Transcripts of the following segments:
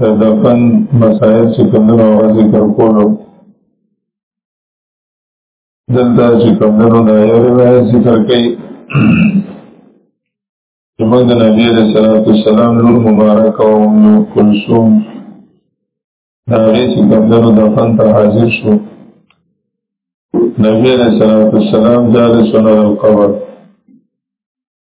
د دفن مسائل چې کمدنو هغه ذکر کولو دلته چې کمدنو دا یو روایت ذکر کوي چې موږ د نبی علیه الصلات والسلام لور مبارک او ام کلثوم د هغې چې کمدنو دفن ته حاضر شو نبی علیه الصلات والسلام جالس علی القبر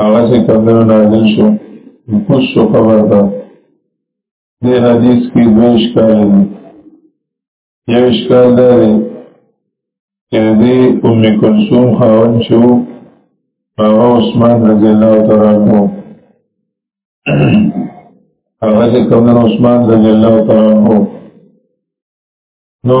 هغه څه کمنو نازل شو کوز شو خبر ده دې حدیث کې دوه اشکال دي یو اشکال دا دی چې دې ام کلثوم خاون شو هغه عثمان رضی الله تعالی عنہ هغه چې کمنو عثمان رضی الله تعالی عنہ نو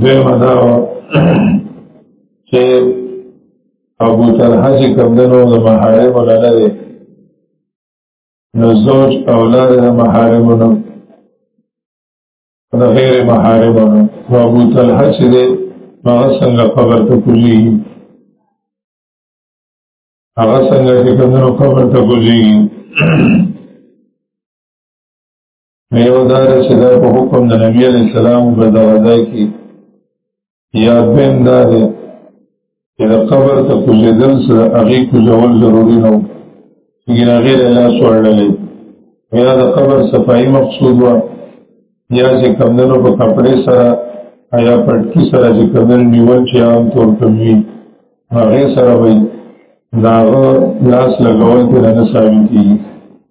دویمه دا چې ابو طلحه چې کمدنو د محارمو نه نه دی نو زوج اولاد د محارمو نه د غیر محارمو نه نو ابو طلحه چې دی نو هغه څنګه قبر ته کوزېږي هغه څنګه چې کمدنو قبر ته کوزېږي یو دا چې دا په حکم د نبی علی السلام په دغه ځای کې یا بین دا دی چې د قبر ته کوزېدل سره هغې کوزول ضروري نه و ګین هغې له لاس وړلې یا د قبر صفایي مقصود وه یا چې کمدنو په کپړې سره یا پټکي سره چې کمدن نیول چې عام طور کم وي هغې سره وایي داغه لاس لګول ته نه ثابتېږي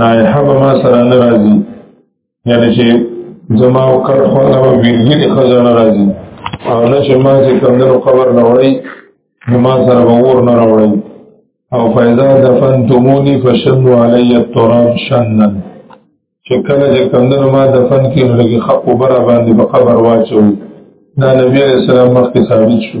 نایحه به ما سره نه راځي یعنې چې زما او کټ خوا نه به بېلګي د ښځه نه راځي او نه چې ما چې کمدنو قبر نه وړئ نو ما سره به اور نه راوړئ او فیضا دفنتموني فشنو علی التراب شنا چې کله چې کمدنو ما دفن کې نو لږې خپ اوبه را باندې په قبر واچوئ دا نبی علیه السلام مخکې ثابت شو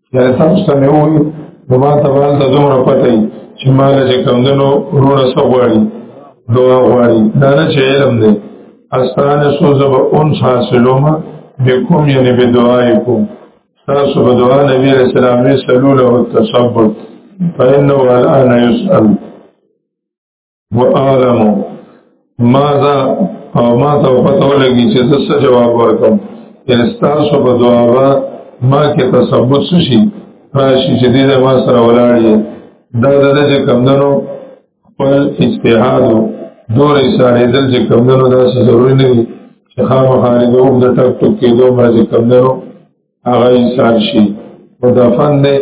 دا تاسو ته نه وایي نو ما ته باندې ته دومره پته وي چې ما له چې کمدنو وروڼه څه غواړي دعا غواړي دا نه چې علم دی استانه سو زب اون حاصلوما بكم یعنی بدعائکم تاسو په دعا نبی رسول الله علیه وسلم له تصبر فإنه الآن يسأل و اعلمو ما دا او ما ته پته ولګي چې زه څه جواب ورکم یعنی ستاسو په دعا به ما کې تثبت شي راشي چې دې ما سره ولاړ یې دا د دې کمندونو خپل اجتهاد دور اشاره دل چې کمندونو دا ضروري نه دي چې خامخا دې وګړه ټک ټک کې دوه مرزي کمندونو هغه ایثار شي او دفن دی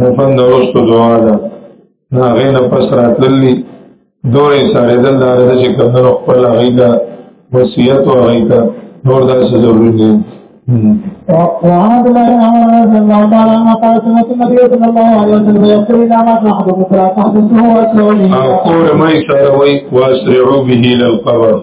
دفن د وروسته دعا ده نو هغه نه پس راتللی دوه ایثار دل دا ده چې کمنو خپل هغه دا وصیت او هغه دا نور دا څه ضروري دي وعن عبد الله بن عمر رضي الله تعالى عنه قال سمعت النبي صلى الله عليه وسلم يقول اذا مات احدكم فلا تحدثه واسرعوا به اقول ما يسرعوا واسرعوا به الى القبر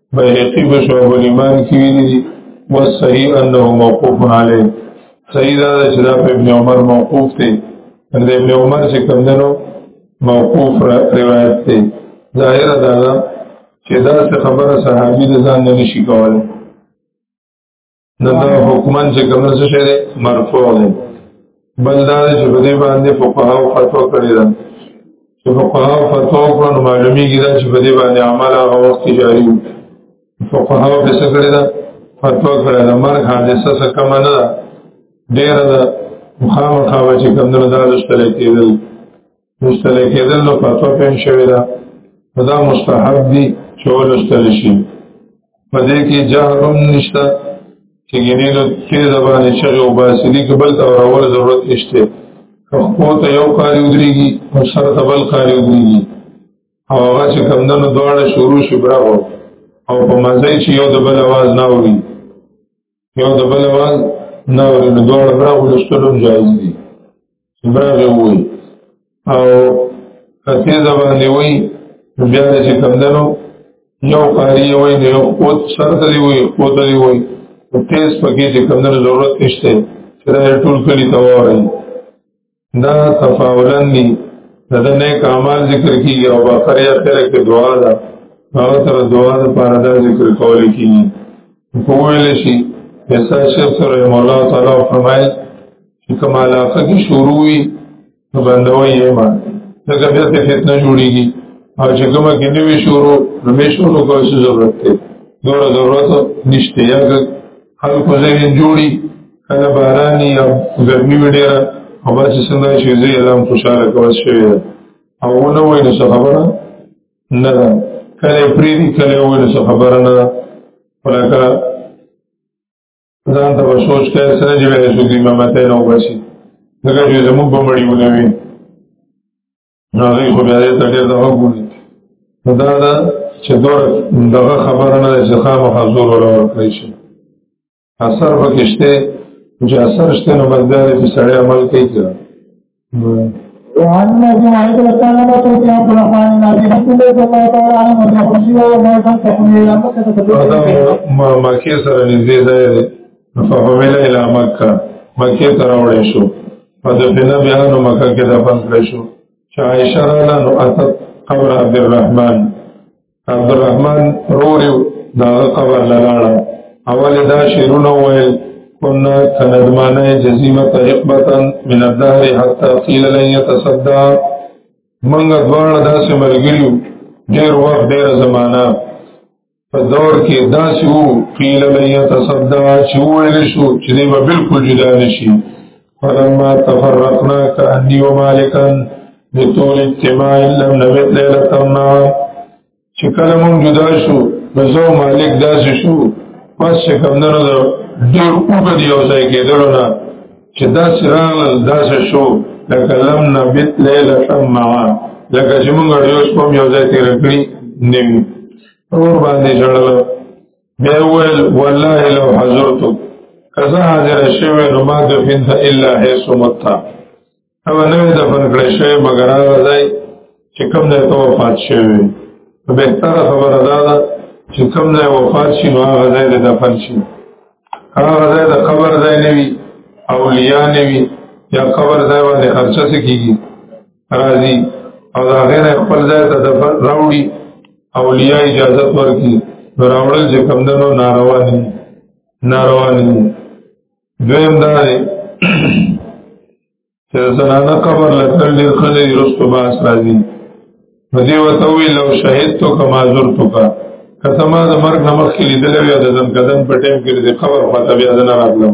بيهقي په شعب الایمان کې ویلي دي والصحيح انه موقوف عليه صحیح دا چې دا په ابن عمر موقوف دی د ابن عمر چې کوم دنو موقوف روایت دی ظاهر دا ده چې دا څه خبره صحابي د ځان نه نشي کولای نو دا حکمان چې کوم څه شی دی مرفوع دی بل دا چې په دې باندې فقها او فتوا کړی ده چې فقها او فتوا کړو معلومیږي دا چې په دې باندې عمل هغه وخت جاری وي فقها او څه کړی ده فتوا کړی ده مرګ حادثه څه کم نه ده ډیر ده مخامخا چې کوم نه ده لشتل کېدل مستری کېدل نو فتوا پېښ شوې ده دا مستحب دي چې ولستل شي په دې کې جهر هم نشته چې ګینې نو تیز باندې چغې او باسلي کې بل ته راول ضرورت نشته خو ته یو کاری ودرېږي او سر ته بل کاری ودرېږي او هغه چې کمدنو دواړه شروع شي براغو او په مزه چې یو د بل اواز نه اوري یو د بل واز نه ورې نو دوړ برا ولستلو جایز دي برغه وي او کته دا باندې وي بیا د چې کمندنو یو قاری وي نو یو قوت سره دی وي قوت دی وي تیز پکې چې کمندنو ضرورت نشته چې ټول کلی ته وایي دا تفاولن دی دا دا نیک عمال ذکر کی او باخر یا خیر که دعا دا او تر دعا دا پارا دا ذکر کولی کی کوئلی شی ایسا شیخ سر رحم اللہ تعالی فرمائی چی کم علاقہ کی شروعی بندوئی ایمان لکه بیا ته فتنه جوړیږي او چې کومه کې نوې شروع نو مې شروع کول څه ضرورت دی نور ضرورت نشته یا خلکو ځای جوړي کله باراني او ګرمي وډیره او بس څنګه چې زه اعلان خوشاله کوس شوی او نو وای نو خبره نه ده کله پریدي کله وای نو خبره نه ده ولکه ځان ته سوچ کوي سره چې وایي چې امامت نه وباسي دغه چې زموږ په مړیونه وي نو هغه خو بیا دې ته ډېر دغه ګوري دا دا چې دغه خبره نه ده چې خامخا زور ولا ورکړي شي اثر وکشته چې اثر شته نو مزدار چې سړی عمل کوي ځه وعن ابي عائشه رضي الله عنها قالت يا عبد الرحمن النبي صلى الله تعالى عليه وسلم خشيه وما كان تحمل ما ما کې سره نږدې ده فحمل الى مکه مکه ته راوړې شو فدفنا بها نو مکه کې دفن کړې شو چې عائشه رضی الله عنها قبر عبد الرحمن عبدالرحمن روري دا قبر لګاړه اول دا شیرونه ویل كنا كندمان جزيمة رقبة من الدهر حتى قيل لن يتصدى منګ دوړ داسې مرګریو ډیر وخت ډیر زمانہ په دور کې داسې وو قیل لن يتصدى چې ویل شو چې دی به بالکل جدا نشي فلما تفرقنا كأني ومالكا بطول اجتماع لم نبت ليلة ما چې کله مونږ جدا شو نو زه مالک داسې شو پس چې کمدنو د ډېر اوږد یو ځای کېدلو نه چې داسې راغلل داسې شو لکه لم نبت لیله معا لکه چې مونږ ډېر شپه یو ځای تېره کړي نه وي اور باندې ژړل بیا ویل والله لو حضرتو کزه حاضر شوی نو ما دفن ته الا حيث متا او نه دفن کړی شوی مگر هغه ځای چې کوم ځای ته وفات شوی به تر خبره ده چې کوم ځای وفات شي نو هغه ځای دفن شي هغه ځای د قبر ځای نه وي اولیاء نه وي یا قبر ځای باندې خرچه سکیږي راځي او دا غیر خپل ځای ته دفن راوړي اولیاء اجازه ورکړي نو راوړل چې کم دنو ناروا دي ناروا دي دویم دا دی چې زنانه قبر لکل ډیر خلې رستو باس راځي نو دی وته وی لو شهید تو کما زور تو کا کته ما د مرګ نمخ کې لیدل وی د زم کدن په ټیم کې د قبر خواته بیا نه راتلم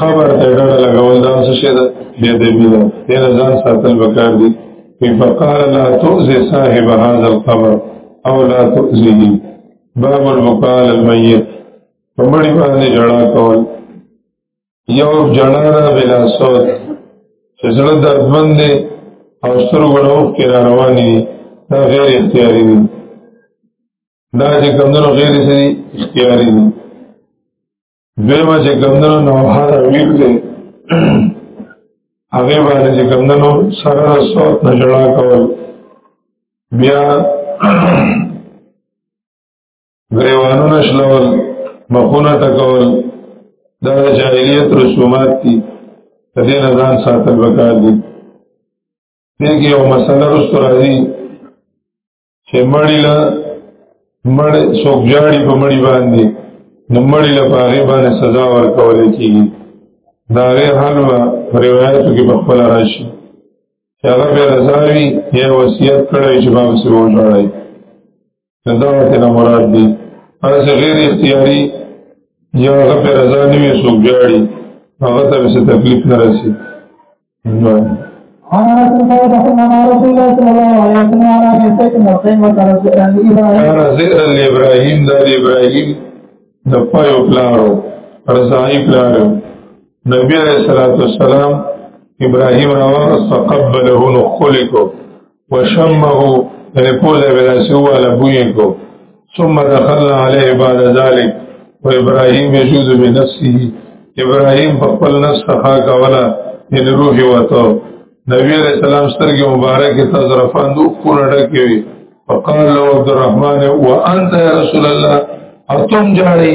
خبر ته ډډه لګول دا څه شي ده بیا دې بیا دې ځان ساتل وکړ دي په فقال لا تؤذي صاحب هذا القبر او لا تؤذيه باب البقال الميت په مړي باندې جړا کول یو جړا را بلا صوت چې زړه دردمن دی او سترو غړو کې را روان دي دا غیر اختیاري دي دا چې کمونو غیر سي اختیاري دي دیمه چې کمدنو نو هر ویل دی هغه باندې چې کمدنو سره صوت نه جوړا کول بیا غریوانونه شلول مخونه تکول دا جاهلیت رسومات دي د دې نه ځان ساتل وکړ دي دغه یو مسله رسو راځي چې مړی له مړ څوک جاړي په مړی باندې نو مړی له باغې باندې سزا ورکول کېږي دا غي حال و روایتو کې په خپل راشي چې هغه به رضاوي یا وصیت کړی چې باب سره وځړای دا ته نه مراد دی هر څه غیر اختیاري یا هغه پر رضا نیوي څوک جاړي هغه ته څه تکلیف نه رسي ابراهيم د ابراهيم د پيو پلارو رضای پلارو نبی عليه الصلاه والسلام ابراهيم راوړ فقبله نو خلقو وشمه یعنی پوزه بلاسه والا بوی کو ثم دخل علیه بعد ذلك و ابراهیم یجود بنفسه ابراهیم په خپل نفس څخه کولا ان روح وته نبی علیہ السلام سترګې مبارکې ته ظرفان دو کونه ډکې وي فقال له عبد الرحمن وانت يا رسول الله اتم جاړي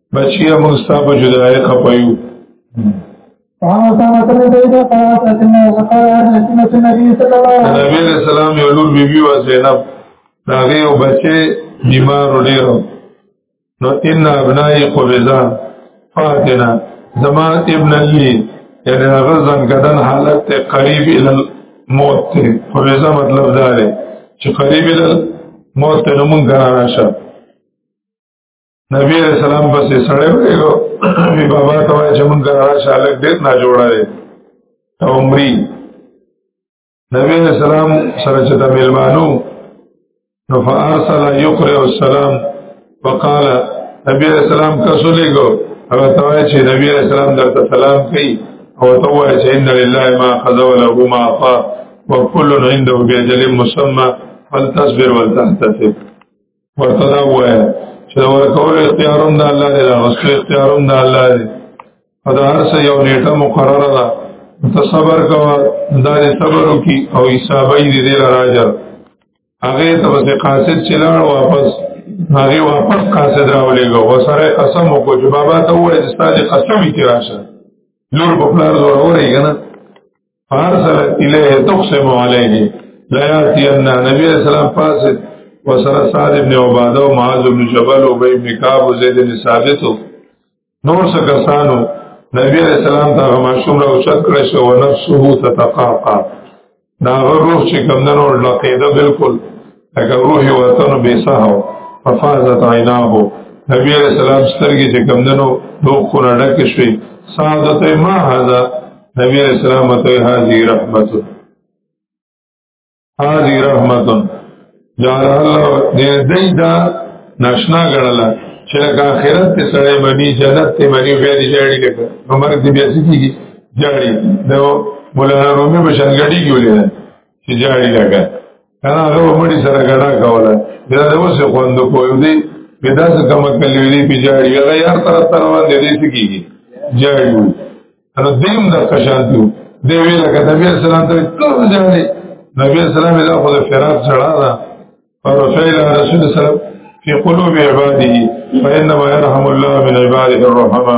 بچی موږ ستاسو په جدای خپایو وعن أسامة بن زيد قالت أتنا وقال أهل سنة النبي صلى الله عليه وسلم النبي السلام يقول بيبي وزينب داغي وبچه بیمار ډیرو نو ان ابنای قبضا فاتنا زما ابن لی یعنی هغه زنګدن حالت ته قریب ال موت ته قبضا مطلب دا دی چې قریب ال موت ته نمون غنا راشه نبی علیہ السلام بس سړی ویو وی بابا ته وای چې مونږ را شالک ډیر نه جوړه دی عمرې نبی علیہ السلام سره چې د ملمانو نو فارسل یقرئ السلام وقال نبی علیہ السلام کسو لګو او ته وای چې نبی علیہ السلام درته سلام کوي او ته وای چې ان لله ما خذ وله ما عطا وكل عنده باجل مسمى فلتصبر ولتحتسب ورته دا وایي چې ورکول اختیاروم د الله دی غسل اختیاروم د الله دی او دا هر څه یو نیټه مقرره ده ته صبر کوه دا دې صبر وکي او حسابه دې دې راځر هغه ته به قاصد چلاړ واپس هغه واپس قاصد راولېګو وسره قسم وکړو چې بابا ته وایي چې ستاسو قسم یې راشه نور په پلار زور اوري کنه فارسل الیه تقسم علیه لا یاتی ان نبی علیہ السلام فاسد وسر سعد ابن عباده و معاذ ابن جبل و بی ابن کعب و زید ابن ثابت نور سکسانو نبی علیہ السلام تا غماشوم را اوچت کرش و نفسه تتقاقا دا غر روح چې کمدن اور لقیده بالکل اگر روح وطن بیساو ففازت عیناهو نبی علیہ السلام سترګې چې کمدنو دوه خونه ډک شوې سعادت ما هذا نبی علیہ السلام ته هذه رحمت هذه رحمت جعل الله دې دې دا ناشنا غړل چې لکه آخرت ته سړی باندې جنت ته باندې بیا دې جاړي لکه عمر دې بیا سکیږي جاړي دا مولانا رومي بشنګړي کیولې چې جاړي لکه کنه هغه مړي سره ګډا کوله دا د اوسه خوند کوی دی په داسې کومه کلی دی په جاړي هغه یار تر تر باندې دې سکیږي جاړي نو دیم د قشانتو دی ویل کته بیا سلام ته کوم جاړي نبی اسلام دا خو د فراق چړا ده او رسول رسول سلام فی قلوب عباده فانما يرحم الله من عباده الرحمه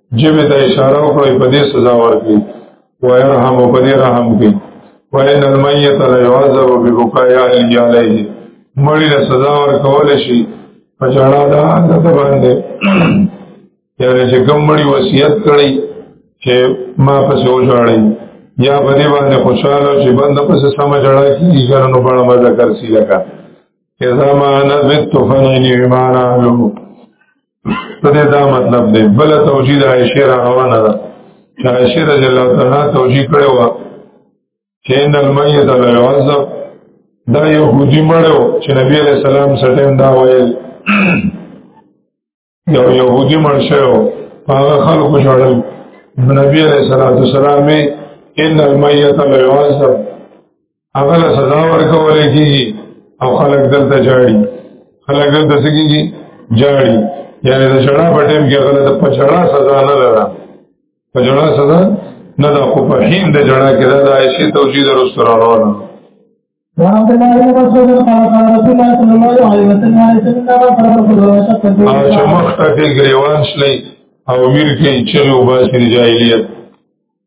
جمع ته اشاره وکړي په دې سزا ورکړي ويرحم په دې رحم کوي وان المیت لا يعذب ببكاء اهله عليه مړی له سزا ورکول شي په جړا دا د باندې یعنی چې کوم مړی وصیت کړي چې ما پسې وژړی یا په دې باندې خوشاله چې بند پسې سم جړا کیږي ګرنو بڑا مزه کرسي لگا اذا ما نذت فنين ایمان اهله په دې دا مطلب دی بل توجیه د عائشه روانه ده چې عائشه رضی الله عنها توجیه کړې و چې ان المیت لا يعذب دا يهودي مړو چې نبی عليه السلام سټیم دا ویل یو يهودي مړ شو هغه خلکو شړل نبی عليه السلام ان المیت لا يعذب هغه له سزا ورکول کیږي او خلک دلته جاړي خلک دلته سګيږي جاړي یعنی د جړا په ټیم کې غلط په جړا سزا نه لره په جړا سزا نه دا خو په هین د جړا کې دا د عائشه توجیه درسترانه وعبد الله بن مسعود قال قال رسول الله صلى الله عليه وسلم عليه وسلم ما فرض الله شق الجبل او چې مخ ته کې ګریوان شلې او امیر کې چې وباسي جاهلیت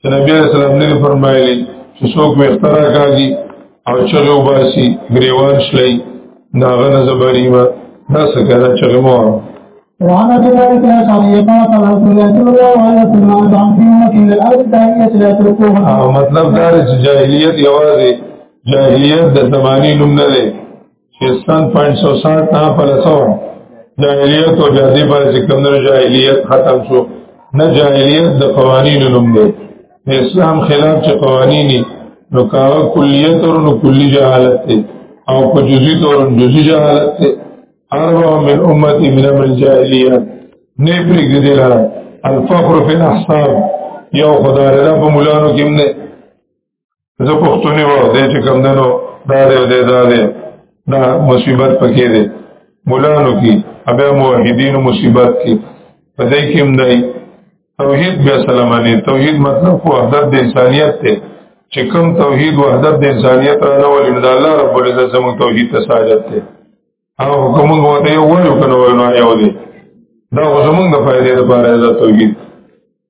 چې نبی عليه السلام نه فرمایلی چې څوک به اختراع کاږي او چغه وباسي غریوان شلای دا غنه زبری ما دا څه کړه چغه مو وعن ابي ذلك الاشعري قال قال رسول الله صلى الله عليه وسلم عن في امتي من الارض داعيه لا تركوها مطلب دا چې جاهلیت یوازې جاهلیت د زماني نوم نه دی استان 560 نه فلسو جاهلیت او جادي پر ذکر جاهلیت ختم شو نه جاهلیت د قوانینو نوم دی د اسلام خلاف چې قوانینی نو کاوه کلیت او نو کلی جهالت دی او په جزئی تور جزئی جهالت دی اربع من امتی من امر الجاهلیت نه پرېږدي دی لاره الفخر فی الاحساب یو خدای رب مولانو کې نه زه پښتوني و دې چې کم دنو دا دې دې دا دې دا مصیبت پکې دې مولانو کې ابه موحدینو مصیبت کې پدې کې هم دی توحید بیا سلامانی توحید مطلب خو وحدت د انسانیت ته چې کوم توحید وحدت د انسانیت را نه ولې د الله رب العزت زموږ توحید ته ساجت ته او کوم وو ته یو وایو کنه وایو نه یو دی دا زموږ د فائدې لپاره د توحید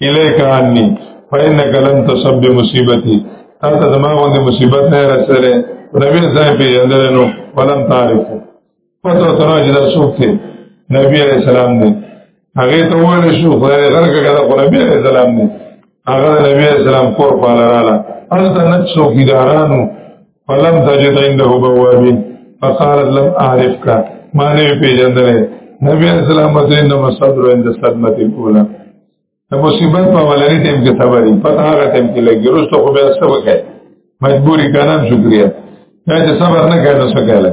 الیک عنی فإنك لم تصب بمصیبتی تا ته زما غوندې مصیبت نه رسېدلې نبی ځای پیژندل نو ولم تعرف پته ته نه جدا څوک دی نبی علیہ السلام دی هغه ته وویل شو خدای غر کړه خو نبی علیہ السلام دی هغه نبی علیہ السلام کور پاله رااله ان ته نه څوکیدارانو فلم تجد عنده بوابین فقالت لم اعرف کا ما نه پیژندل نبی اسلام مدینه مصدر عند صدمه کولا د مصیبت په ولري ټیم کې صبرې پته هغه ټیم کې لګي رسته خو بیا څه وکړي مجبوری کنه شکریا دا چې صبر نه کړو څه کوي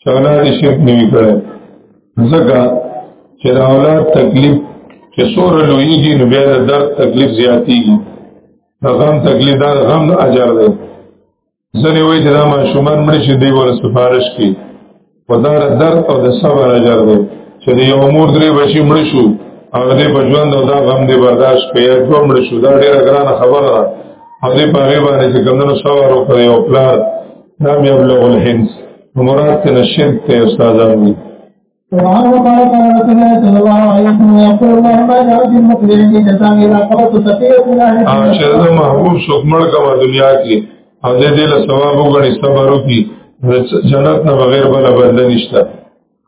چې اولاد یې شرک نه وي کړی ځکه چې د اولاد تکلیف چې څومره لویږي نو بیا د درد تکلیف زیاتېږي د غم تکلیف دا د غم د اجر دی ځنې وایي چې دا ماشومان مړ شي دی ور سفارش کی په دا د درد او د صبر اجر دی چې د یو مور درې بچي مړ شو او دې په ژوند او دا غم دې برداشت کړي یا دوه مړ شو دا ډېره ګرانه خبره ده او دې په هغې باندې چې ګمدنو صبر وکړي او پلار دا مې ابلغ الهند مراد ته نشد ته استادان وي وعن قال قال رسول الله صلى الله عليه وسلم يقول اللهم اجعل في المسلمين جزاء اذا قبضت سفيه الله اه چې زه محبوب څوک مړ کما دنیا کې او دې دې له ثواب وګڼي صبر وکړي جنت نه بغیر بل بدل نشته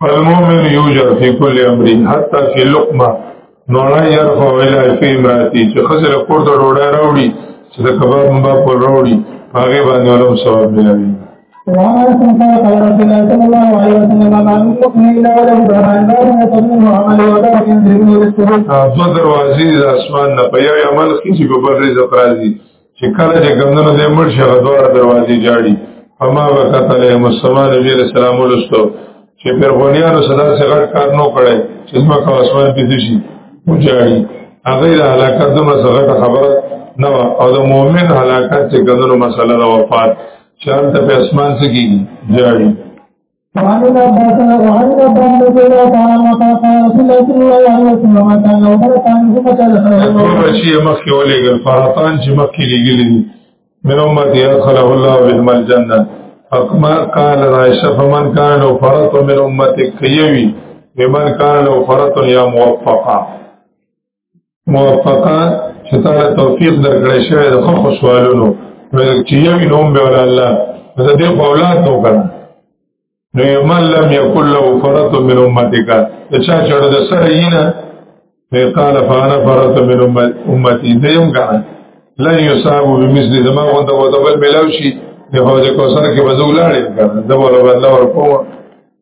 فالمؤمن یوجر فی کل امر حتی فی لقمه نوړای يرفع الى فی امراتی چې خزر کور ته ډوډۍ راوړي چې د کباب مبا پر راوړي هغه باندې ولوم ثواب ملوي وعليكم قال قال رسول الله صلى الله عليه وسلم ما من مؤمن الا وله برهان لا يتمنه عمل وترك ينزل من السبل دو دروازې د اسمان نه په یو عمل کې چې په بر رزق راځي چې کله چې ګمندونو دې مړ شي هغه دوه دروازې جاړي فما وکت علیه السلام نبی علیہ السلام ولستو چې پرغونیانو صدا سے غټ کار نو کړي چې ما کا اسمان پیدا شي وجاړي هغه د هلاکت د مسغه خبره نو او د مؤمن هلاکت چې ګندنو مسله د وفات چانته په اسمان څخه کیږي جاړي وعن عباس وعن عباس رضي الله تعالى عنه قال قال رسول الله صلى الله عليه وسلم كان لو بركان ثم كان ټول شي مخکې ولېږل فرطان چې مخکې لېږلي دي من امتي ادخله الله بهم الجنه فما قال عائشه فمن كان لو فرط من امتك يوي بمن كان لو فرط يا موفقا موفقه چې تعالی توفیق درکړې شوی د خو خوشوالونو چې یو نوم به ولا الله زه دې په اولاد نو کړم نو یمن لم یکل له فرط من امتک دا چا چړ د سره یینا وی قال فانا فرط من امتی دیم کړه لن یصاب بمثل زما غونډه وته بل ملاوي شي د حوض کوثر کې بزولاړې کړه دا ولا بدلا ورکوه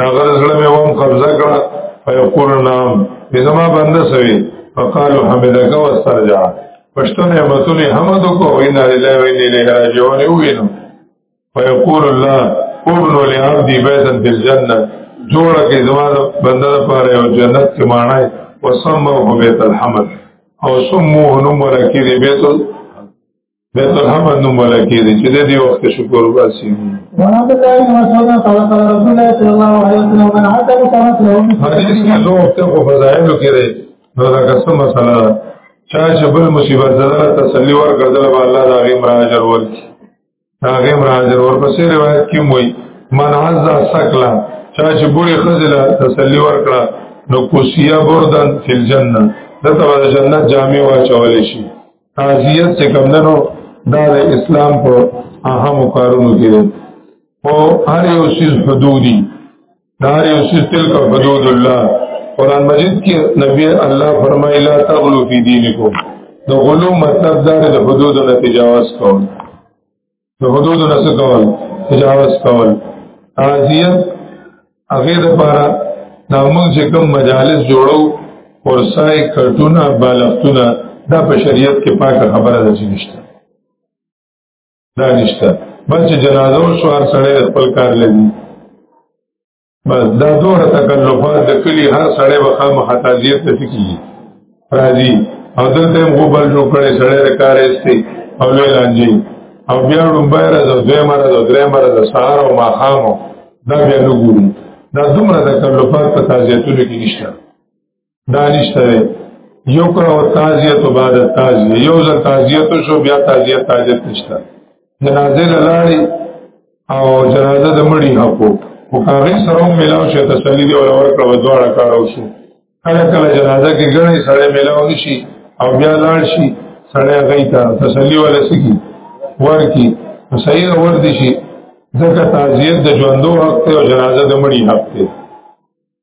هغه زړه مې ووم قبضه کړه فیقول نام بزما بنده سوي فقالو حمدک واسترجع پښتو نعمتونه حمد کو وینا لله و انا الیه راجعون وینو فیقول الله ابن لعبدی بیتا فی الجنه جوړ کې زما بنده لپاره یو جنت کې مانای وسموه بیت الحمد او سموه نمره کې بیت دا ته هم نو ملکی دي چې دې وخت شکر واسي ورحمت الله مسعود قال قال رسول الله صلی الله علیه وسلم من حتى كانت له حدیث کې نو وخت په فضایل کې دی نو دا قسم مسله چا چې بل مصیبت زړه تسلی ورکړل به الله دا غي مراجر ور دا غي مراجر ور پسې روایت کې موي من عز سکلا چا چې بوړي خزله تسلی ورکړه نو کوسیا بردن فی الجنه دته د جنت جامع واچول شي تعزیت چې کوم دنو دا د اسلام په اهم کارونو کې دی او هر یو شیز حدودي دا هر یو شیز تلک حدود الله قرآن مجید کې نبی الله فرمایي لا تغلو فی دینکم د غلو مطلب دا د حدود نه تجاوز کوم د حدود نه څه کول تجاوز کول تعزیه هغه د پاره د موږ چې کوم مجالس جوړو ورسای کټونه بالښتونه دا په شریعت کې پاکه خبره ده چې نشته دا نشته بل چې جنازه او شوار سره خپل کار لري بس دا دوره تکلفات د کلی هر سړی به خامخ تعزیت ته سکی راځي او دلته هم غوبل جوړ کړي سړی د کار استي او لوی لانجي او بیا لومبای راځ او دوی مرز او درې مرز سهار او ماښام دا بیا نګوري دا دومره تکلفات په تعزیتونو کې نشته دانش ترې یو کړه او تعزیت او بعد تعزیت یو ځل تعزیت شو بیا تعزیت تعزیت نشته جنازه لاړې او جنازه د مړي حقو او هغه سره ملاو شه تسلی دی او ورکړه ودواړه کار وشو کله کله جنازه کې ګڼې سره ملاو نشي او بیا لاړ شي سره غي ته تسلی ولا سکی ورکی صحیح اور دي شي ځکه تعزیت د ژوندو حق ته او جنازه د مړي حق ته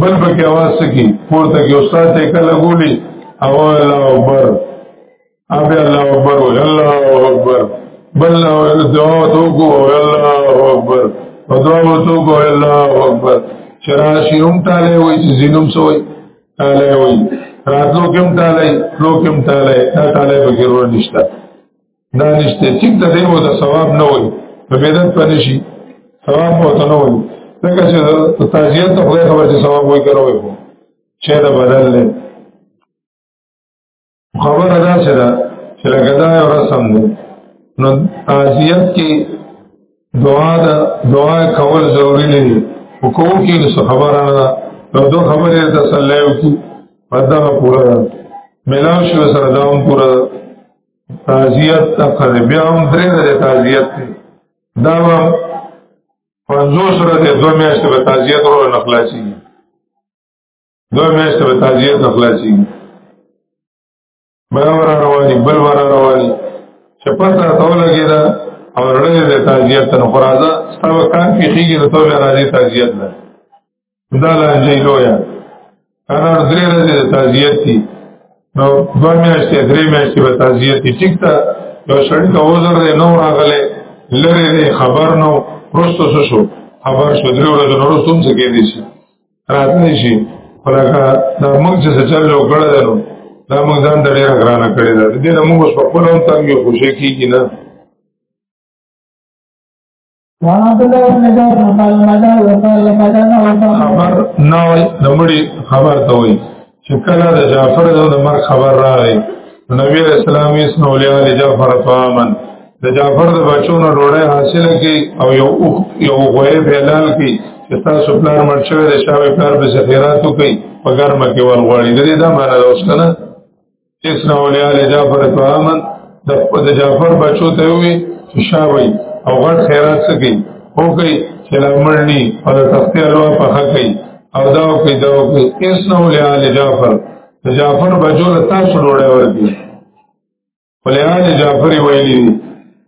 بل پکې आवाज سکی پورته کې استاد ته کله ګولي او الله اکبر ابي الله اکبر او الله اکبر بل دعا تو کو الله اکبر دعا تو کو الله اکبر چراشی هم تاله وای چې زینم سوې تاله وای راتلو کوم تاله لو کوم تاله تاله به ګرو نشته دا نشته ټیک د دې مو د ثواب نه وي په بدعت باندې شي ثواب مو ته نه وي ځکه چې تعزیت ته خدای خبر چې ثواب وایي کړو وي چې دا بدل نه خبر ادا شه دا چې لکه دا یو رسم دی نو تعزیت کې دعا دا دعا کول ضروری نه دی او کوو کې څه خبره نه ده نو دوه خبرې تسلی وکړي پدغه پورا ملاو شو سره داوم پورا تعزیت تکر بیا هم درې درې تعزیت دی دا هم پنځوس ورځې دوه میاشتې به تعزیت ورو نه خلاصېږي دوه میاشتې به تعزیت نه خلاصېږي بیا ورا رواني بل ورا رواني چې پته راته ولګېده او رړلې د تعزیت ته نو خو راځه ستا به کار پېښېږي نو ته بیا راځې تعزیت نه دا لانجه لویا انا درې ورځې د تعزیت دي نو دوه میاشتې درې میاشتې به تعزیت دي ټیک ته یو سړی ته وزر دی نو راغلی لرې دی خبر نو وروسته څه شو خبر شو درې ورځې نه وروسته هم څه کېدی شي راتلی شي خو لکه دا موږ چې څه چل یو کړی دی نو دا موږ ځان ته ډېره ګرانه کړې ده د دې نه موږ اوس په خپله هم تنګ یو خوشې کېږي نه وعبد الله بن نجار مال مدى ومال مدى خبر نه وي دمړي خبر ته وي چې کله د جعفر د عمر خبر راغی نبی رسول الله اس نو له جعفر طامن د جعفر د بچو نو ډوړې حاصله کی او یو یو غوې په اعلان کی چې تاسو پلان مرچوي د شاوې پلان به ذخیراتو کوي په ګرمه کې ورغړي دې دا معنی اوس کنه اسنا اولیاء علی جعفر طعاما د جعفر بچو ته وی چې شاوي او غړ خیرات سکی او کوي چې لمړنی او تختی الوا پخا کوي او دا او کوي دا او کوي اسنا اولیاء علی جعفر د جعفر بچو ته تاسو ډوړې ورکی اولیاء علی جعفر ویلی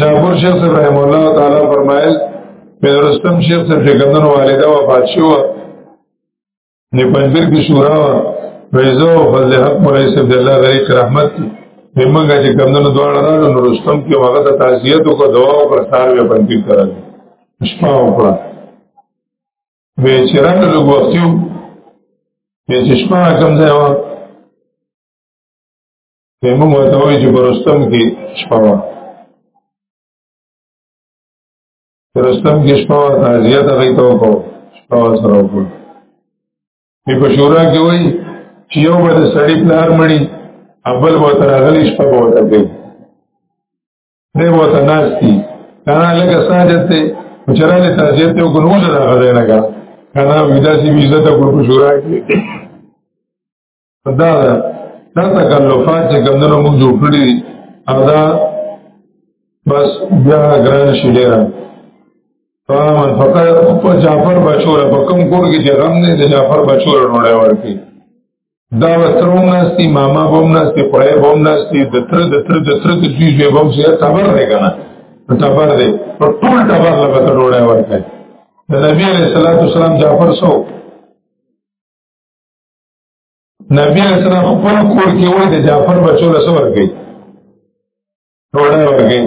جابر شیخ صاحب رحم الله تعالی فرمایل مې رستم شیخ صاحب چې کندن والده وفات شو نه پنځیر کې شورا ویزو فضل حق مولوی صاحب د الله غریق رحمت به موږ چې کمندونو دواړه راغلو نو رستم کې هغه ته تعزیت او دعا او پرستار به پنځیر کړل شپه او کړه وی چې راته لږ وخت یو چې شپه کم ځای و به موږ ته وایي چې برستم کې شپه وه برستم کې شپه وه تعزیه ته غي توکو شپه وه سره وکړو په شورا کې وایي چې یو به د سړی پلار مړي اول به تر غلی شپه به وته کوي نه به ته ناشتي کنه لکه ساجت ته چرانه تعزیه ته وکړو نه راغلی نه کنه ودا سي عزت په شورا کې دا دا تکلفات چې ګندنو موږ جوړ کړی او دا بس بیا ګران شي ډیر فامن فقط په جعفر بچوره په کوم کور کې چې غم نه دی جعفر بچوره نوړې ورکی دا وتروم ناستی ماما بوم ناستی خړې بوم ناستی د تر د تر د تر د جوی جوی بوم چې تبر نه کنه تبر دی په ټول تبر لا به نوړې ورکی د نبی علیہ الصلوۃ والسلام جعفر سو نبی علیہ السلام خپل کور کې وای د جعفر بچو له سور گئی ټوړه ورګي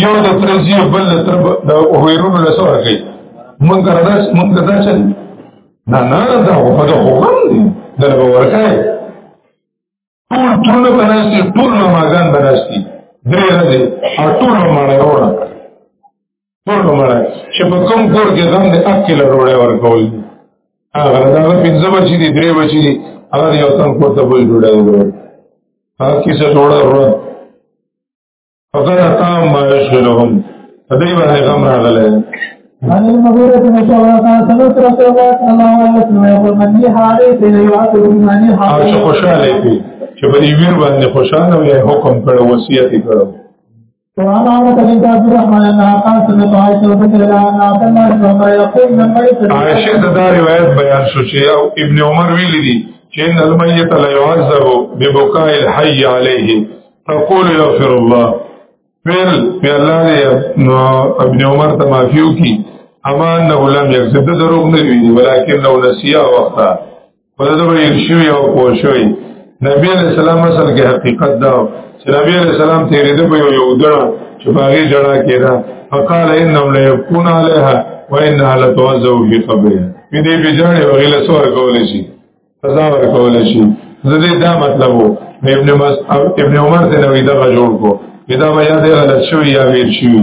یو د ترزی بل تر د اوهیرونو له سور گئی مونږ راځ مونږ دا چې نه نه دا خو په دغه وګم دي دا به ورکه ټول ټول بناسي ټول ماګان بناسي درې راځي او ټول ماړه وره ټول مړه چې په کوم کور کې غم دې اکل وروړې ورکول دي هغه دا پنځه بچی دي درې بچی دي هغه یو تن کور ته بل جوړه وروړي هغه کیسه جوړه وروړه فقط تام ما یشغلهم دې باندې غم راغله عن المغيرة بن شعبة قال سمعت رسول الله صلى الله عليه وسلم يقول من لي حارث يعطي من لي حارث او خوشاله دي چې په دې ویر باندې خوشاله وي حکم کړو وصیت کړو وعن عمرة بنت عبد الرحمن انها قالت سمعت عائشة رضي الله عنها عبد الله بن عمر يقول من ميت عائشة دا روایت بیان شو چې او ابن عمر ویل دي چې ان الميت لا يعذب ببكاء الحي عليه تقول يغفر الله فعل په الله دې ابن عمر ته معفو کی امان نه لم يكذب دروغ نه ویلي ولكن لو نسيا وقتا په دې به یې شوی او پوه شوی نبی علیہ السلام اصل کې حقیقت دا چې نبی علیہ السلام تیرې د یو یو دړو چې باغې جړه کېدا فقال انهم لا يكون عليها وانها لا توزع في قبرها دې به جړې او غیله سور کول شي فزا ور کول شي زده دا مطلب وو ابن مس ابن عمر ته نوې دا جوړ کو دا بیا دې غلط شوی یا ویل شوی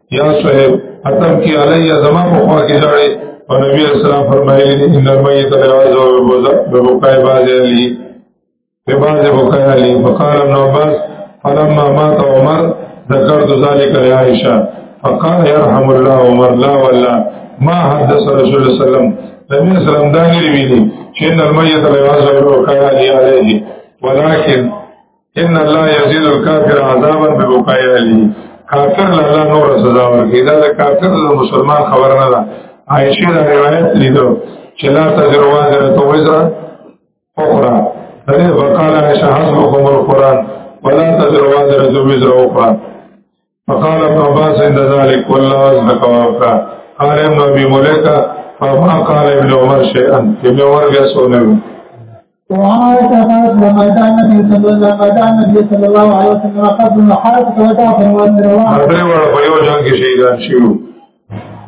یا صاحب اتم کی علی زما په خوا کې جوړې او نبی اسلام فرمایلی دي ان المیت لا یعذو ببقای باز علی په باز بقای علی فقال ابن عباس فلما مات عمر ذکرت ذلك لعائشه فقال يرحم الله عمر لا والله ما حدث رسول الله صلی الله علیه وسلم نبی اسلام دا نه ویلي چې ان المیت لا یعذو ببقای علی علیه ولكن ان الله يزيد الكافر عذابا ببقاء اهله کافر له الله نور سزا ورکړي دا د کافر له مسلمان خبر نه ده عائشه دا روایت لیدو چې لا تجر واجره وزرا اخرى دغه وقاله عائشه حسبكم القران ولا تجر واجره وزرا اخرى فقال ابن عباس عند ذلك والله أزدك وابقى قال ابن أبي مليكة فما قال ابن عمر شيئا ابن عمر بيسونه وعائشة قالت لما جاء النبي صلى الله لما جاء النبي صلى الله عليه وسلم قبل الحرب وجاء فرمان رواه. هذا هو البيوت عن شهيدان شيوخ.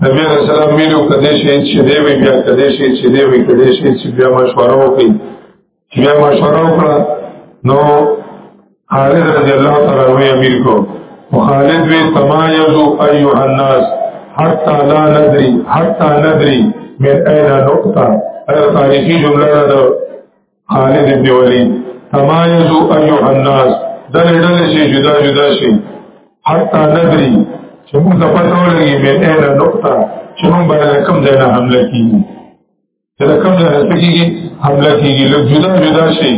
نبی علیہ السلام ویلو کدی شهید شدی وی بیا کدی شهید شدی وی کدی شهید شدی بیا مشوره وکړي چې مشوره وکړه نو خالد رضی الله تعالی عنہ امیر کو وخالد وی تمایز ایها الناس حتا لا ندری حتا ندری من اين نقطه هر تاریخی جمله ده خالد ابن ولید تمایز ایها الناس دلې دلې شي جدا جدا شي حتا ندری چې موږ پته ولګي من اين نقطه چې موږ باندې کوم ځای نه حمله کیږي چې د کوم ځای څخه کیږي حمله کیږي لږ جدا جدا شي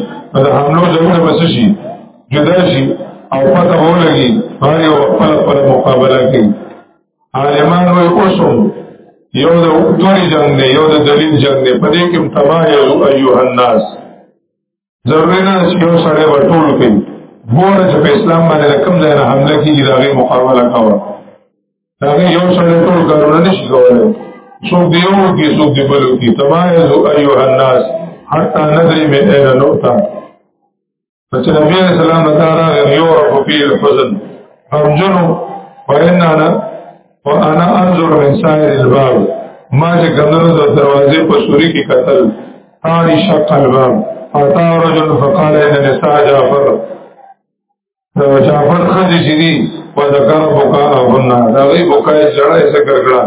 د حملو ځایونه بس شي جدا شي او پته ولګي هر یو خپل خپل مقابله کوي عالمان وي اوسم یو د دوی جنگ دی یو د دلیل جنگ دی په دې کې تبا یو ایوه الناس ضروري نه چې یو سړی به ټول کوي ګوره چې په اسلام باندې د کوم ځای نه حمله کېږي د هغې مقابله کوه د هغې یو سړی ټول کارونه نه شي کولی څوک دې یو وکړي څوک دې بل وکړي تمایزو ایها الناس حتی ندري مې ایر نوتا چې نبی علیه السلام ته راغی یو رب فی الحزن همجنو وإننا وانا انظر من سائر الباب ما چې کندنو د دروازې په سوري کې قتل آری شق الباب اتا رجل فقال ان نساء جعفر دا جعفر خدي چې دي په ذکر بوکا هونه دا غي بوکا یې جړای ذکر کړه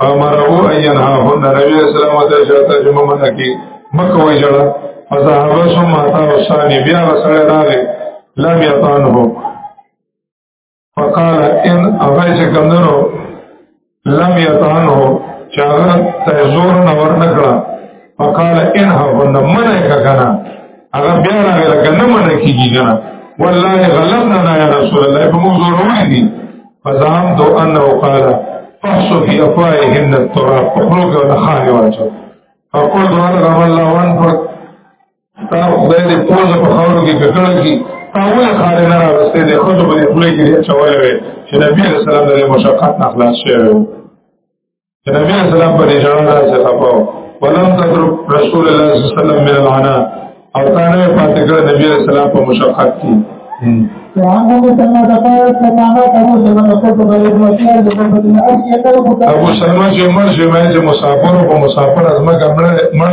امره اين ها هونه نبی اسلام ته شاته جمعه منه کې مکه وای جړا فذهب ثم اتا وصاني بیا وسره راغی لم يطعنه فقال ان هغه چې کمندرو لم يطعنه چاغه ته زور نه ورنکړه فقال ان هغه نه منه کنا هغه بیا راغی لکه نه منه کیږي کنه والله غلطنا يا رسول الله په موږ زور نه دي فزعم تو انه قال فحص في افواههن التراب فخلق ولا خانه واچو فقل هذا رب الله وانفق تا خدای دې پوز په خاورو کې ککړ کی تا ولې خار نه راوستې دې خود په دې خلې کې چولې وې چې نبی رسول الله دې مشقت نه خلاص شي چې نبی رسول الله په دې ځان راځه خپاو ولم تدرک رسول الله صلی الله علیه وسلم من العنا او تا نه پاتې کړ نبی رسول الله په مشقت کې ابو سلمہ چې عمر شي مې چې مسافر او مسافر ازمه ګمړ مړ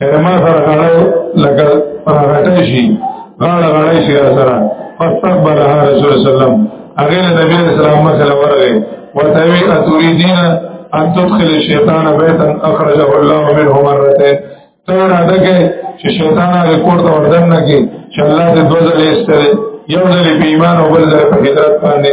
کله ما سره غړای لکه راټای شي غړ غړای شي سره فاستقبل رسول سلام هغه نبی اسلام مسله ورغه وتوی اتوریدین ان تدخل الشیطان بیتا اخرجه الله منه مرتين ته اراده کې چې شیطان هغه کور ته وردن نه کې چې الله دې دوزلې استره یو ځلې په ایمان او بل ځلې په هدایت باندې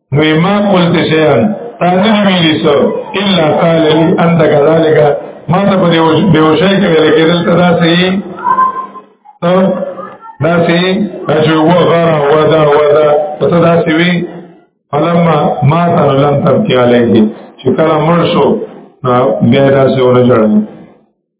نو ما قلت شيئا تا نه ویلی سو الا قال لي انت كذلك ما ته په دې وشای کې ویل کېدل ته دا سي ته دا سي چې و غره ودا ودا ته دا سي وی فلما ما ته لم تبكي عليه چې کله مړ شو بیا دا سي ونه جوړه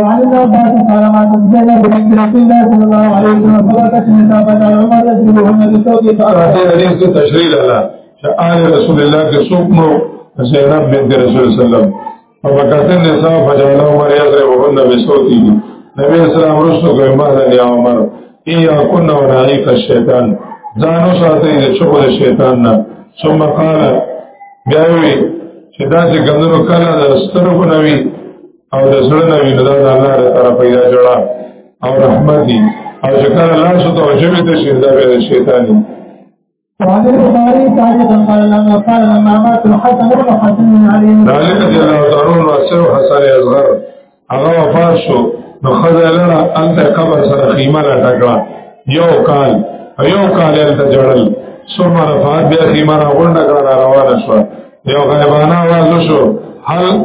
وعن ابن عباس قال ما تنزل بحمد رسول الله صلى الله عليه وسلم فبركت من تابت على عمر رسول الله في صوت فأرى حديث کې تشریح لاله چې آل رسول الله کې څوک نو زینب بنت رسول الله صلی الله علیه وسلم فبرکت النساء فجعل عمر يضربهن بصوته نبی اسلام رسول کوي ما له عمر ایا کنا ورائک الشیطان ځانو ساتي د چوغل شیطان نه ثم قال بیا وی چې دا چې ګندنو کله د سترګو نوي او د زړه نه ویني دا د الله له طرفه یا جړه او رحمت دي او چې کله لاړ شو ته وجبې ته شي دا به شیطان دي وعن البخاري تعالى قال لما قال لما مات الحسن بن حسن عليه ذلك جل وعلا واسر حسن اصغر هغه وفات شو نو خدای لره انت قبر سره خیمه را ټکړه یو کال یو کال انت جړل ثم رفعت بیا خیمه را غونډه کړه روانه شو یو غیبانه आवाज شو هل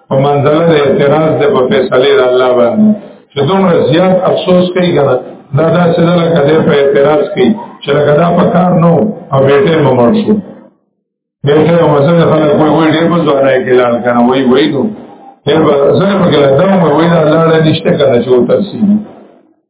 په منځله د اعتراض د په فیصله د الله باندې چې دومره زیات افسوس کوي کنه دا دا چې دا لکه دې په اعتراض کوي چې لکه دا په کار نو او بیٹه ممر شو بیٹه او مزه خلک وای وای ډېر مزوانه کې لاړ کنه وای وای نو ډېر زه په کې دا وای دا لاړ نشته کنه چې وترسي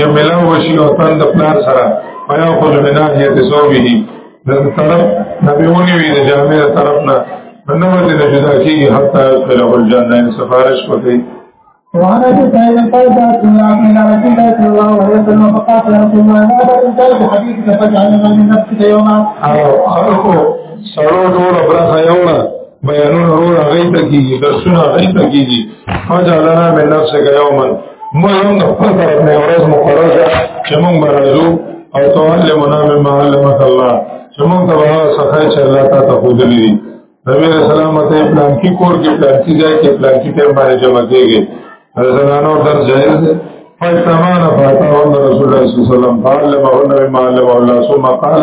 یو ملاو وشي او تن د پلار سره پیا خو د بنا هي ته سو وی د طرف نبی ونی وی د جامع طرف نه نو دې نه جدا کیږي حتی کله ول جنان سفارش کوي وعن ابي سعيد الخدري عبد الله بن رسول الله صلى الله عليه وسلم فقال يا رسول الله لا تنسى بحديثك فاجعل ما من نفسك يوما او اخو سرو ټول برخه یوړه بیانونه ورو هغه ته کیږي درسونه هغه ته کیږي فاجعلنا من نفسك يوما ما هم د خپل طرف نه ورځ مقرر کړه چې موږ به راځو او تعلمنا مما علمك الله چې موږ ته به هغه څه ښایي چې الله تا ته ښودلي دي نبي علیه السلام ته یې پلانکي کور کې پلانکي ځای کې پلانکي ټایم باندې جمع کېږي د زنانو درس جایز دی فاجتمعن فاتاهن رسول الله صلی الله علیه وسلم فعلمهن مما علمه الله ثم قال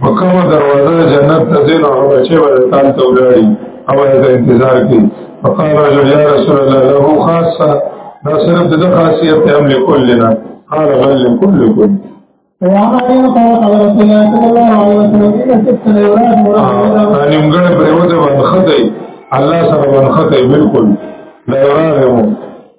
په کومه دروازه د جنت ته ځې نو هغه بچی به تان ته ولاړي او هغه انتظار کوي فقال رجل يا رسول الله له خاصه دا صرف د خاصیت ته عمل کول نه قال بل لكلكم نیمګړ پریوځه باندې خدای الله سره باندې خدای بالکل دا راغلو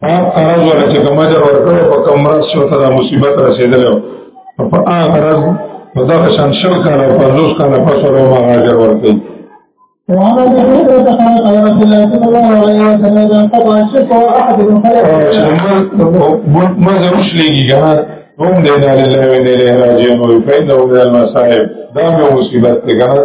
په قرض ولا چې کوم اجر ورکړو په کوم راز شو ته مصیبت رسیدلو په هغه راز په دا شان شل کاله په دوس کاله په سره ما اجر ورکړي وعن ابي هريره قال قال رسول الله صلى الله عليه وسلم اذا قضى الشرك واحد من خلقه ما زروش ليجي جهاد هم دینا لله و دینا راجعون و فیده و دینا المصائب دا میں مصیبت تے کنا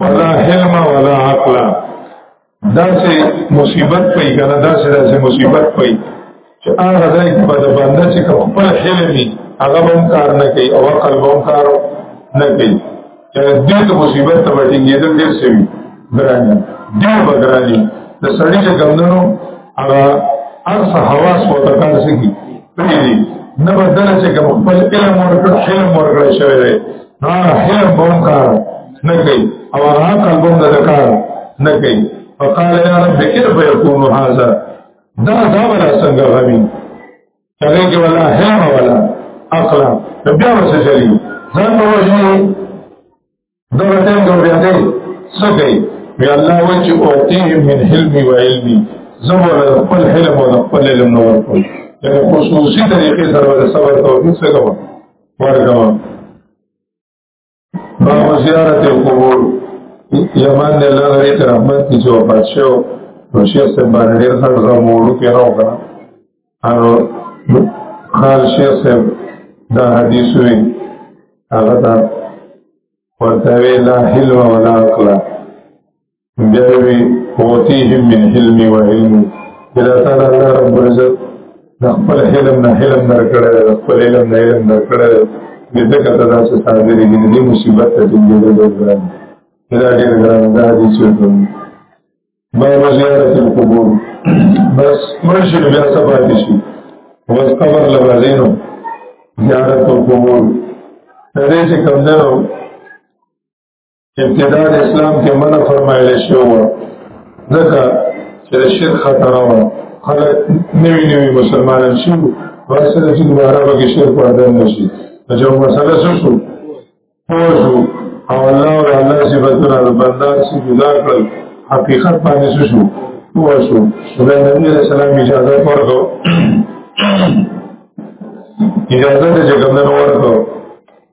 ولا حلم ولا عقل دا سه مصیبت پي کنه دا سه داسې مصیبت پي چې هغه ځای کې په باندې چې خپل حلمي هغه هم کار نه کوي او عقل هم کار نه کوي چې دې ته مصیبت ته وټینګې دل ډېر سوي ګراني ډېر بدرالي د سړي چې ګمندنو هغه ارس حواس وو ته کار سکی پری نه بدل چې کوم خپل علم ورکړ علم ورکړ شوی دی نو هغه خیر به هم کار نه کوي او هغه عقل به هم د کار نه کوي فقال یا رب کیف یکون هذا دا دا ولا څنګه غوي هغه کې ولا هر ولا عقل بیا وسه چلی ځان په وژني دا ته نو بیا دې څه کوي وی الله وی چې اوتیه من حلمي و علمي زموږ خپل حلم او خپل علم نور کوي خصوصي طریقې سره صبر توفیق څنګه ورکوا باب زیارت القبور یمن دې الله دې رحمت کی جو پاتشو نو شیخ سے باندې ډېر خړ غمورو کې راو کړه او خال شیخ سے دا حدیث وی هغه دا ورته وی لا حلم ولا عقل بیا وی اوتیهم من حلم و علم بلا تعالی الله رب العزت خپل حلم نه حلم درکړه خپل علم نه علم درکړه دې څنګه تدا څه صادرې دي دې مصیبت ته دې دې ګران دا دې ګران دا دې څه کوم ما وزیارت القبور بس مرشد بیا سبا دې شي وس قبر لبازینو زیارت القبور دې چې کوم نه ابتداء د اسلام کې منع فرمایل شو ځکه چې د شرک خطر و خلک نوی نوی مسلمانان شي ورسره چې دوباره به شرک وردن نشي نو چې مسله څه شو پوه شو او الله او الله صفاتونه د بنده سي جدا کړل حقیقت باندې څه شو پوه شو خدای نبی علیہ السلام اجازه ورکړو اجازه دې چې کوم نه ورکړو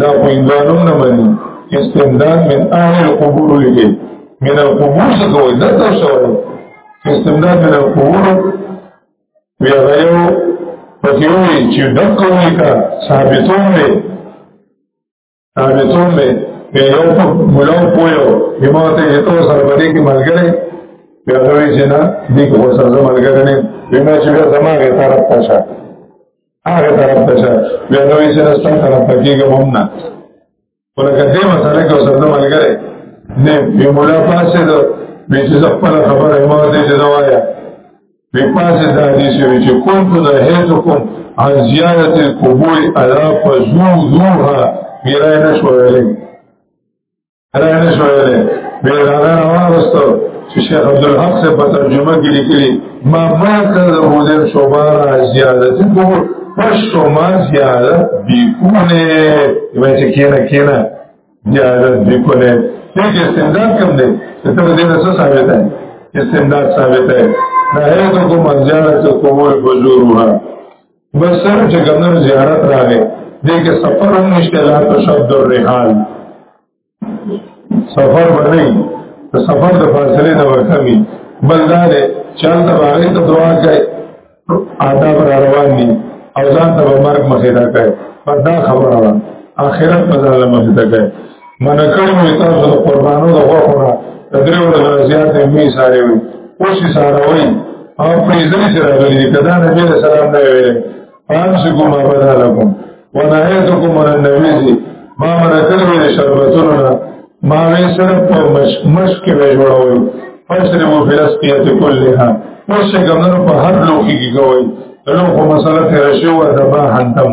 دا په انسانو نه باندې استمداد من اهل القبور لګي من القبور څه کوي دا څه شو استمداد من القبور بیا غيو پکې وي چې دغه وي کا ثابتون دي ثابتون دي بیا یو په مولو پویو یمو ته یې تو سره باندې کې ملګری بیا دوی چې نه دې کو سره ملګری نه بیا چې بیا زمانه طرف ته هغه طرف ته چې بیا نو یې سره ستاسو طرف ته کېږم هم نه ولکه دې مسله کې اوس نه ملګری نه به مولا پاسه ده به چې خپل خبره ما دې چې دا وایا به پاسه ده دې چې کوم څه ده هیڅ کوم عن زیارت القبور الا فزوها میرای نشو ویلی راځي نه شوې ده به راغله روان وستو چې شیخ عبد الحق سے په ترجمه کې لیکلي ما ما کله مو دې شوبارا زیادت کو پس شما زیادت بیکونه یوه چې کینه کینه زیادت بیکونه دې استمداد کوم دې ته دې نه څه ثابت ده استمداد ثابت ده نه هیڅ کوم زیادت کومه بزرګه بس سره چې ګمنو زیارت راغې دې کې سفر هم نشته لا تشد الرحال سفر باندې د سفر د فاصله د ورکمي بل دا دې چل د باغې ته دعا کوي آداب را روان دي او ځان ته مرګ مخې دا کوي پر دا خبره ده آخرت په ځاله مخې دا کوي منه کړی وي تاسو د قربانو د غوښو نه د درې ورځو نه زیات یې مې سارې وي اوس یې ساروي او په یې ځلې چې راغلي دي که دا نبي علیه السلام نه وي ویلی فامسکو ما بدا لکم ونهیتکم من النبیزي ما منه کړی وي د شربتونو نه ما وې سره په مشک کې به جوړوي فشربو فی الاسقیت کلها اوس چې ګمنو په هر لوخي کې کوي لوخو مسله تیر شوی ده ما هندم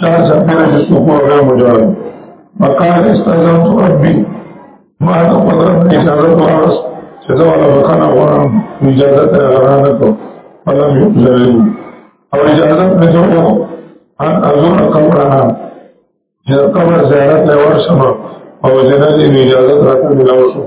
چار سپیره چې څو پروګرام وجوړم مکان استاذان تو ربي ما ته په درم نه اجازه وارس چې دا ولا وکړه غواړم اجازه ته غواړم ته فلم يقبل او اجازه نه جوړو ان ازور قبرها چې قبر زیارت له ورشم او جنازې اجازه راکړم له ورشم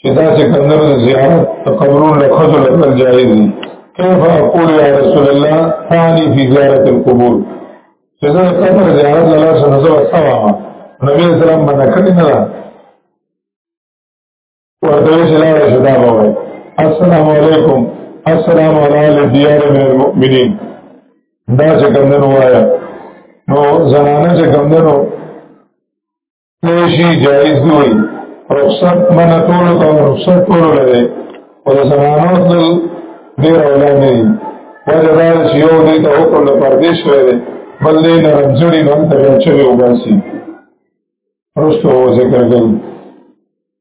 چې دا چې کندر د زیارت د قبرونو له خزو لپاره جایز دي کیف اقول یا رسول الله ثانی فی زیارت القبور چې دا قبر زیارت لاله سره زو استوا نبی اسلام باندې کړی نه ورته چې لا شدا بوي السلام علیکم السلام علی دیار من المؤمنین دا چې کندر وایا نو زنانه چې کندرو نوشي جایز نه وي رخصت من ټول ته رخصت ټول لري او د زمانو تل ډیر اولاد نه دي وجه دا چې یو دې ته حکم له پردې شوی دی بل دې نه رمزړي نن ته چوي وباسي رسو ذکر کوي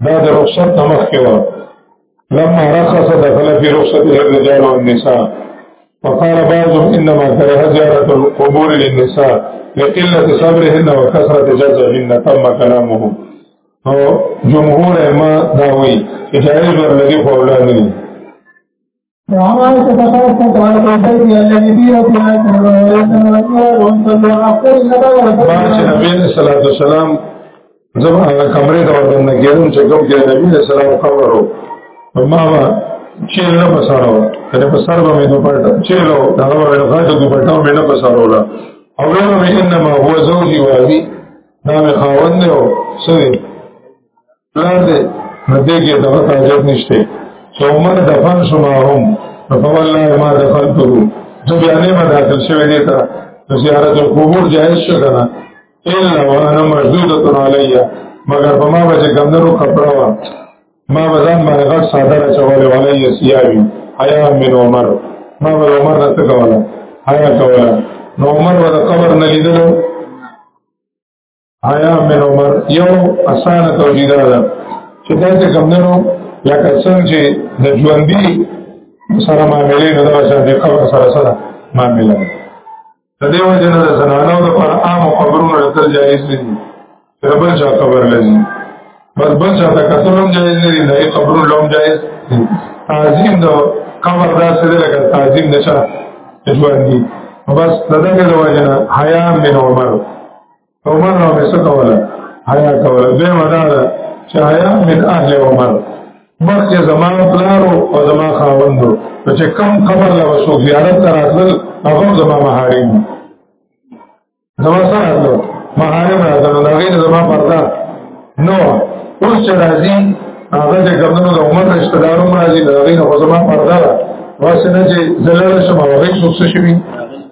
بعد رخصت مخكرة لما رخص دخل في رخصتها الرجال والنساء وقال بعضهم إنما كره زيارة القبور للنساء لقلة صبرهن وكثرة جزعهن تم كلامهم جمهور ما داوي إجائز ورلدي فولاني وعن عائشة قالت كنت على البيت الذي فيه رسول الله صلى الله عليه وسلم والنور وانصلوا على أفضل النبي ما چې نبی علیہ الصلوۃ والسلام زم هغه کمرې ته ورننه کېدم چې کوم کې نبی علیہ السلام قبر وو ما ما چې نه پسارو کنه پسار به مې نو پټ چې لو دا ورته غاټه کو پټاو مې نه پسارو لا او ویل مې انما هو زوجي وابي دا مې خاوند دی او سوي پلان دی نو دې کې دا حاجت نشته چې عمر دفن شو ما هم په والله ما دفن کړو زه بیا نه ما داخل شوې دي ته زیارت القبور جائز شو کنه الا وانا مردوده علیا مگر په ما باندې ګندرو کپڑا وا ما بزان ما غټ صادر چواله والے یسیاوی حیا من عمر ما ول عمر نه کوله حیا کوله نو عمر ور قبر نه لیدلو آیا من عمر یو اسانه توجیه ده چې دا څه کوم نه لکه څنګه چې د ژوندۍ سره معاملې نه دا چې د قبر سره سره معاملې د دې وجه نه د زنانو لپاره عام قبرونه راتل جایز دي تر بل چا قبر لږي بس بل چا ته قتل هم جایز دي نه قبرونه لوم جایز دي تعظیم د قبر دا سره لکه تعظیم نشه ژوند دي بس دغه د وجه نه حیا من عمر عمر نو به څه کوله حیا کوله به مدار چې حیا من اهل عمر مخکې زمان پلارو او زمان خاوندو نو چې کم خبر له وسو زیارت ته راتلل هغه زما محارم زما سره راتلو محارم راتلل نو هغې نه زما پرده نو اوس چې راځي هغه چې ګمنو د عمر رشته دارو راځي د هغې نه خو زما پرده ده واسه نه چې زلړ شم هغې څوک څه شوي